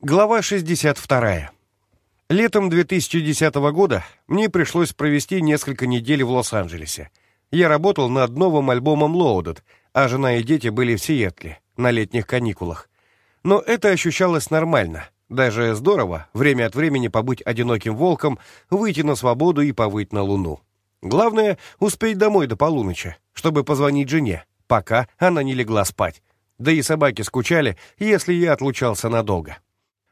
Глава 62. Летом 2010 года мне пришлось провести несколько недель в Лос-Анджелесе. Я работал над новым альбомом Loaded, а жена и дети были в Сиэтле, на летних каникулах. Но это ощущалось нормально. Даже здорово время от времени побыть одиноким волком, выйти на свободу и повыть на луну. Главное — успеть домой до полуночи, чтобы позвонить жене, пока она не легла спать. Да и собаки скучали, если я отлучался надолго.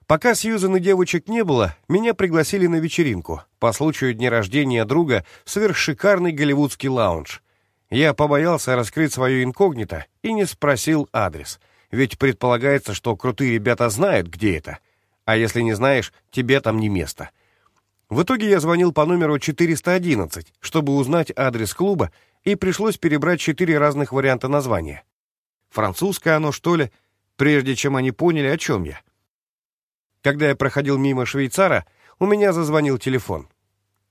Пока Сьюзан и девочек не было, меня пригласили на вечеринку по случаю дня рождения друга в сверхшикарный голливудский лаунж. Я побоялся раскрыть свое инкогнито и не спросил адрес, ведь предполагается, что крутые ребята знают, где это. А если не знаешь, тебе там не место. В итоге я звонил по номеру 411, чтобы узнать адрес клуба, и пришлось перебрать четыре разных варианта названия. Французское оно, что ли, прежде чем они поняли, о чем я. Когда я проходил мимо швейцара, у меня зазвонил телефон.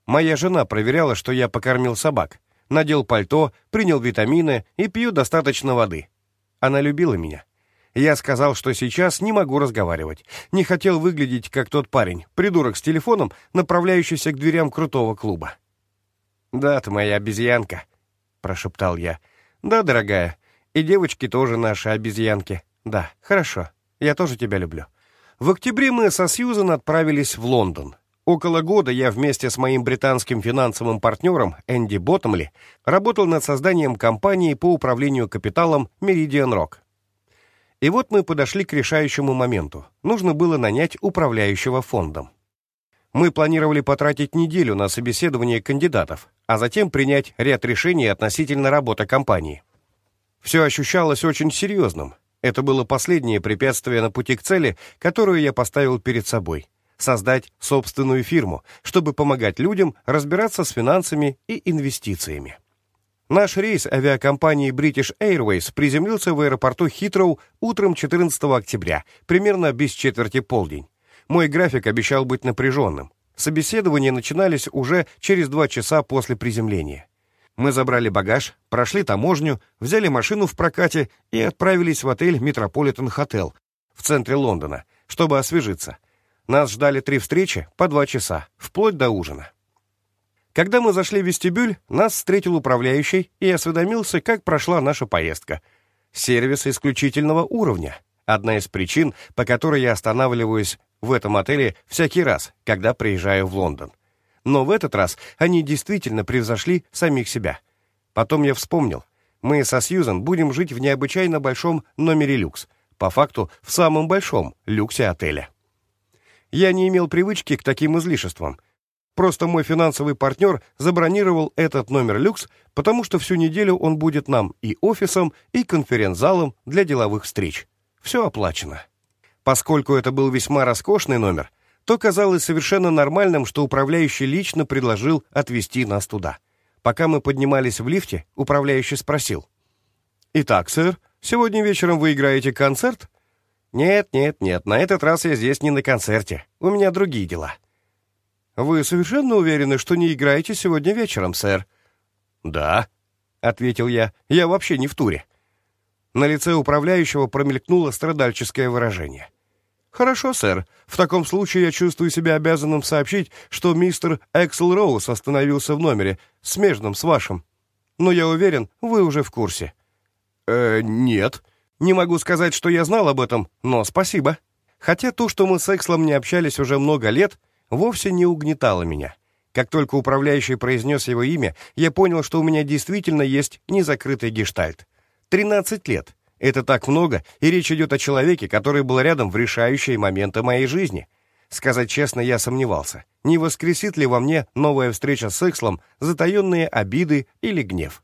Моя жена проверяла, что я покормил собак, надел пальто, принял витамины и пью достаточно воды. Она любила меня. Я сказал, что сейчас не могу разговаривать. Не хотел выглядеть, как тот парень, придурок с телефоном, направляющийся к дверям крутого клуба. «Да, ты моя обезьянка», — прошептал я. «Да, дорогая, и девочки тоже наши обезьянки. Да, хорошо, я тоже тебя люблю». В октябре мы со Сьюзан отправились в Лондон. Около года я вместе с моим британским финансовым партнером Энди Боттомли работал над созданием компании по управлению капиталом Meridian Rock. И вот мы подошли к решающему моменту. Нужно было нанять управляющего фондом. Мы планировали потратить неделю на собеседование кандидатов, а затем принять ряд решений относительно работы компании. Все ощущалось очень серьезным, это было последнее препятствие на пути к цели, которую я поставил перед собой — создать собственную фирму, чтобы помогать людям разбираться с финансами и инвестициями. Наш рейс авиакомпании British Airways приземлился в аэропорту Хитроу утром 14 октября, примерно без четверти полдень. Мой график обещал быть напряженным. Собеседования начинались уже через два часа после приземления. Мы забрали багаж, прошли таможню, взяли машину в прокате и отправились в отель «Метрополитен Хотел» в центре Лондона, чтобы освежиться. Нас ждали три встречи по два часа, вплоть до ужина. Когда мы зашли в вестибюль, нас встретил управляющий и осведомился, как прошла наша поездка. Сервис исключительного уровня. Одна из причин, по которой я останавливаюсь в этом отеле всякий раз, когда приезжаю в Лондон. Но в этот раз они действительно превзошли самих себя. Потом я вспомнил. Мы со Сьюзан будем жить в необычайно большом номере люкс. По факту, в самом большом люксе отеля. Я не имел привычки к таким излишествам. Просто мой финансовый партнер забронировал этот номер люкс, потому что всю неделю он будет нам и офисом, и конференц-залом для деловых встреч. Все оплачено. Поскольку это был весьма роскошный номер, то казалось совершенно нормальным, что управляющий лично предложил отвезти нас туда. Пока мы поднимались в лифте, управляющий спросил. «Итак, сэр, сегодня вечером вы играете концерт?» «Нет, нет, нет, на этот раз я здесь не на концерте. У меня другие дела». «Вы совершенно уверены, что не играете сегодня вечером, сэр?» «Да», — ответил я, — «я вообще не в туре». На лице управляющего промелькнуло страдальческое выражение. «Хорошо, сэр. В таком случае я чувствую себя обязанным сообщить, что мистер Эксел Роуз остановился в номере, смежном с вашим. Но я уверен, вы уже в курсе». «Э, нет. Не могу сказать, что я знал об этом, но спасибо. Хотя то, что мы с Экслом не общались уже много лет, вовсе не угнетало меня. Как только управляющий произнес его имя, я понял, что у меня действительно есть незакрытый гештальт. 13 лет. Это так много, и речь идет о человеке, который был рядом в решающие моменты моей жизни. Сказать честно, я сомневался, не воскресит ли во мне новая встреча с Экслом затаенные обиды или гнев.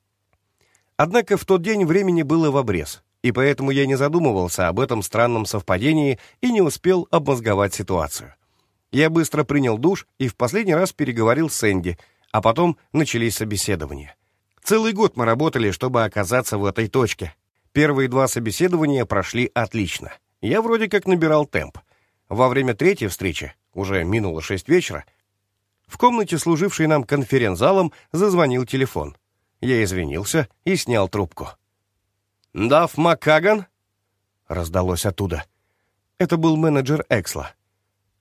Однако в тот день времени было в обрез, и поэтому я не задумывался об этом странном совпадении и не успел обмозговать ситуацию. Я быстро принял душ и в последний раз переговорил с Энди, а потом начались собеседования. Целый год мы работали, чтобы оказаться в этой точке, Первые два собеседования прошли отлично. Я вроде как набирал темп. Во время третьей встречи, уже минуло шесть вечера, в комнате, служившей нам конференц-залом, зазвонил телефон. Я извинился и снял трубку. «Дав Маккаган?» — раздалось оттуда. Это был менеджер Эксла.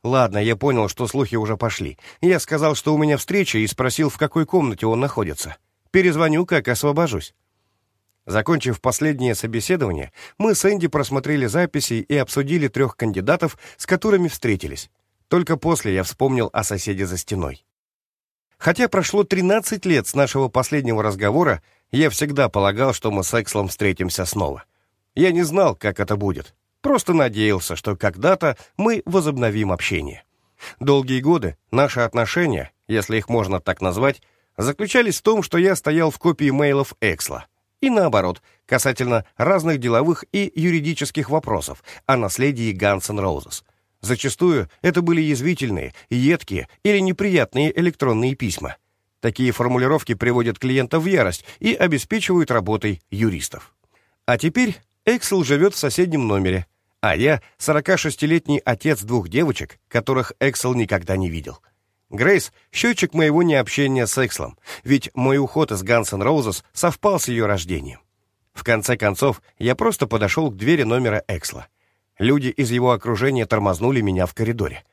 Ладно, я понял, что слухи уже пошли. Я сказал, что у меня встреча, и спросил, в какой комнате он находится. Перезвоню, как освобожусь. Закончив последнее собеседование, мы с Энди просмотрели записи и обсудили трех кандидатов, с которыми встретились. Только после я вспомнил о соседе за стеной. Хотя прошло 13 лет с нашего последнего разговора, я всегда полагал, что мы с Экслом встретимся снова. Я не знал, как это будет. Просто надеялся, что когда-то мы возобновим общение. Долгие годы наши отношения, если их можно так назвать, заключались в том, что я стоял в копии мейлов Эксла. И наоборот, касательно разных деловых и юридических вопросов о наследии Guns Roses. Зачастую это были язвительные, едкие или неприятные электронные письма. Такие формулировки приводят клиента в ярость и обеспечивают работой юристов. А теперь Эксел живет в соседнем номере, а я — 46-летний отец двух девочек, которых Эксел никогда не видел. Грейс — счетчик моего необщения с Экслом, ведь мой уход из N' Roses совпал с ее рождением. В конце концов, я просто подошел к двери номера Эксла. Люди из его окружения тормознули меня в коридоре.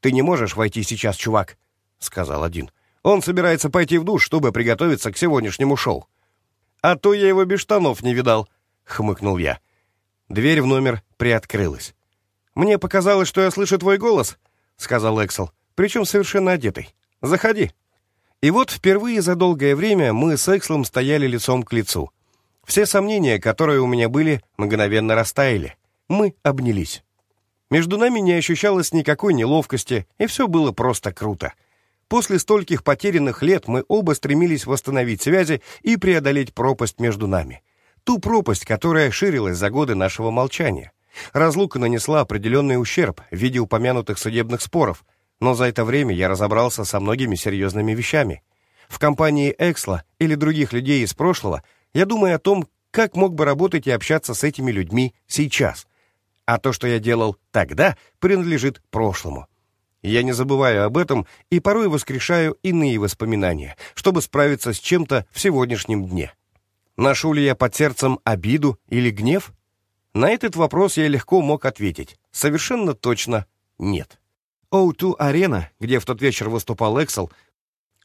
«Ты не можешь войти сейчас, чувак», — сказал один. «Он собирается пойти в душ, чтобы приготовиться к сегодняшнему шоу». «А то я его без штанов не видал», — хмыкнул я. Дверь в номер приоткрылась. «Мне показалось, что я слышу твой голос», — сказал Эксел, причем совершенно одетый. «Заходи». И вот впервые за долгое время мы с Экслом стояли лицом к лицу. Все сомнения, которые у меня были, мгновенно растаяли. Мы обнялись. Между нами не ощущалось никакой неловкости, и все было просто круто. После стольких потерянных лет мы оба стремились восстановить связи и преодолеть пропасть между нами. Ту пропасть, которая ширилась за годы нашего молчания. Разлука нанесла определенный ущерб в виде упомянутых судебных споров, но за это время я разобрался со многими серьезными вещами. В компании Эксла или других людей из прошлого я думаю о том, как мог бы работать и общаться с этими людьми сейчас. А то, что я делал тогда, принадлежит прошлому. Я не забываю об этом и порой воскрешаю иные воспоминания, чтобы справиться с чем-то в сегодняшнем дне. Ношу ли я под сердцем обиду или гнев? На этот вопрос я легко мог ответить. Совершенно точно нет. O2-арена, где в тот вечер выступал Эксел,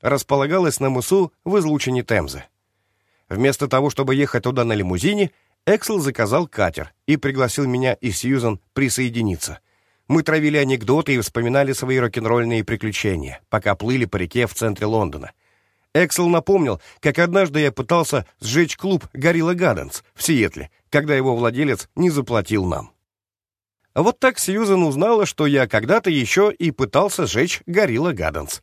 располагалась на мысу в излучине Темзы. Вместо того, чтобы ехать туда на лимузине, Эксел заказал катер и пригласил меня и Сьюзан присоединиться. Мы травили анекдоты и вспоминали свои рок-н-ролльные приключения, пока плыли по реке в центре Лондона. Эксел напомнил, как однажды я пытался сжечь клуб «Горилла Гаденс» в Сиэтле, когда его владелец не заплатил нам. Вот так Сьюзен узнала, что я когда-то еще и пытался сжечь «Горилла Гаденс».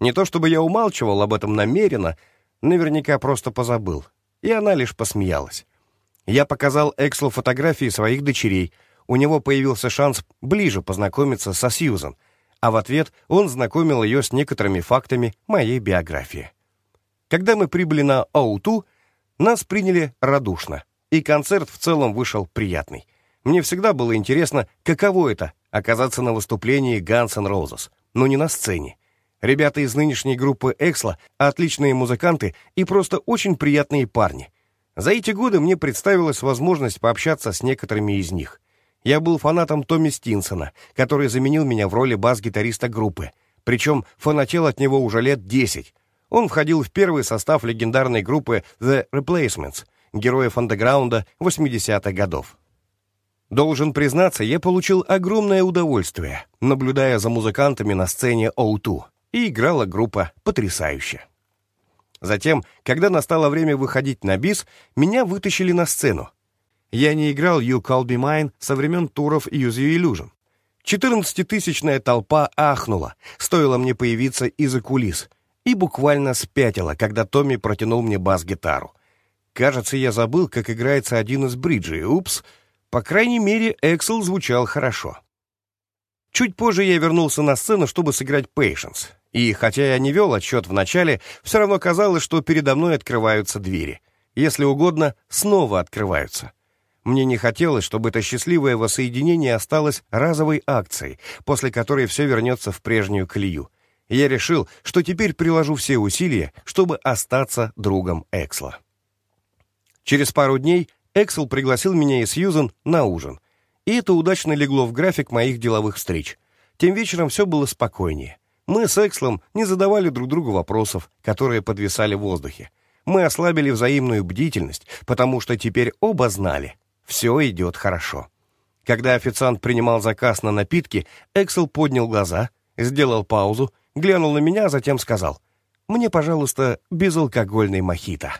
Не то чтобы я умалчивал об этом намеренно, наверняка просто позабыл, и она лишь посмеялась. Я показал Экслу фотографии своих дочерей, у него появился шанс ближе познакомиться со Сьюзен, а в ответ он знакомил ее с некоторыми фактами моей биографии. Когда мы прибыли на Ауту, нас приняли радушно, и концерт в целом вышел приятный. Мне всегда было интересно, каково это — оказаться на выступлении Guns N' Roses, но не на сцене. Ребята из нынешней группы Эксла — отличные музыканты и просто очень приятные парни. За эти годы мне представилась возможность пообщаться с некоторыми из них. Я был фанатом Томми Стинсона, который заменил меня в роли бас-гитариста группы, причем фанател от него уже лет десять, он входил в первый состав легендарной группы The Replacements, героев андеграунда 80-х годов. Должен признаться, я получил огромное удовольствие, наблюдая за музыкантами на сцене O2, и играла группа потрясающе. Затем, когда настало время выходить на бис, меня вытащили на сцену. Я не играл You Call Be Mine со времен туров Use You Illusion. Четырнадцатитысячная толпа ахнула, стоило мне появиться из-за кулис, и буквально спятила, когда Томми протянул мне бас-гитару. Кажется, я забыл, как играется один из бриджей. Упс. По крайней мере, Эксел звучал хорошо. Чуть позже я вернулся на сцену, чтобы сыграть Patience. И хотя я не вел отсчет в начале, все равно казалось, что передо мной открываются двери. Если угодно, снова открываются. Мне не хотелось, чтобы это счастливое воссоединение осталось разовой акцией, после которой все вернется в прежнюю колею я решил, что теперь приложу все усилия, чтобы остаться другом Эксла. Через пару дней Эксел пригласил меня и Сьюзен на ужин, и это удачно легло в график моих деловых встреч. тем вечером все было спокойнее. Мы с Экслом не задавали друг другу вопросов, которые подвисали в воздухе. Мы ослабили взаимную бдительность, потому что теперь оба знали, все идет хорошо. Когда официант принимал заказ на напитки, Эксел поднял глаза, сделал паузу, глянул на меня, а затем сказал, «Мне, пожалуйста, безалкогольный мохито».